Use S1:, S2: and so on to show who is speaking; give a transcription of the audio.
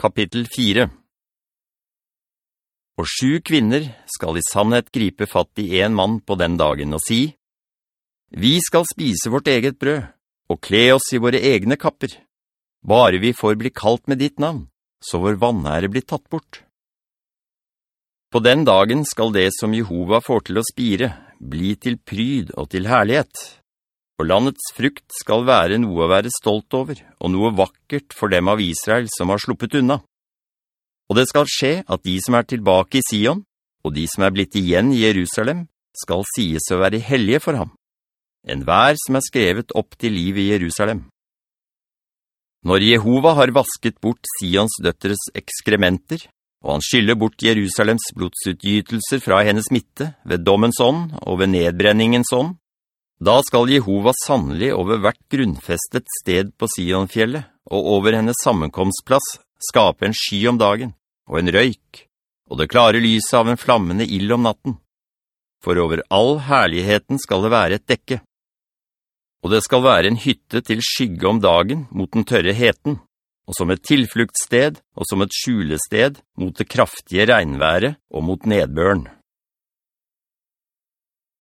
S1: Kapittel 4 Og sju kvinner skal i sannhet gripe fatt i en mann på den dagen og si, «Vi skal spise vårt eget brød, og kle oss i våre egne kapper. Bare vi får bli kalt med ditt navn, så vår vannære blir tatt bort.» På den dagen skal det som Jehova får til å spire, bli til pryd og til herlighet for landets frukt skal være noe å være stolt over, og noe vakkert for dem av Israel som har sluppet unna. Og det skal skje at de som er tilbake i Sion, og de som er blitt igjen i Jerusalem, skal sies å være hellige for ham. En hver som er skrevet opp til liv i Jerusalem. Når Jehova har vasket bort Sions døtteres ekskrementer, og han skyller bort Jerusalems blodsutgytelser fra hennes midte ved dommens ånd og ved nedbrenningens ånd, da skal Jehova sannelig over hvert grunnfestet sted på Sionfjellet og over hennes sammenkomstplass skape en sky om dagen og en røyk, og det klare lyset av en flammende ild om natten. For over all herligheten skal det være et dekke. Og det skal være en hytte til skygge om dagen mot den tørre heten, og som et tilfluktsted og som et skjulested mot det kraftige regnværet og mot nedbørn.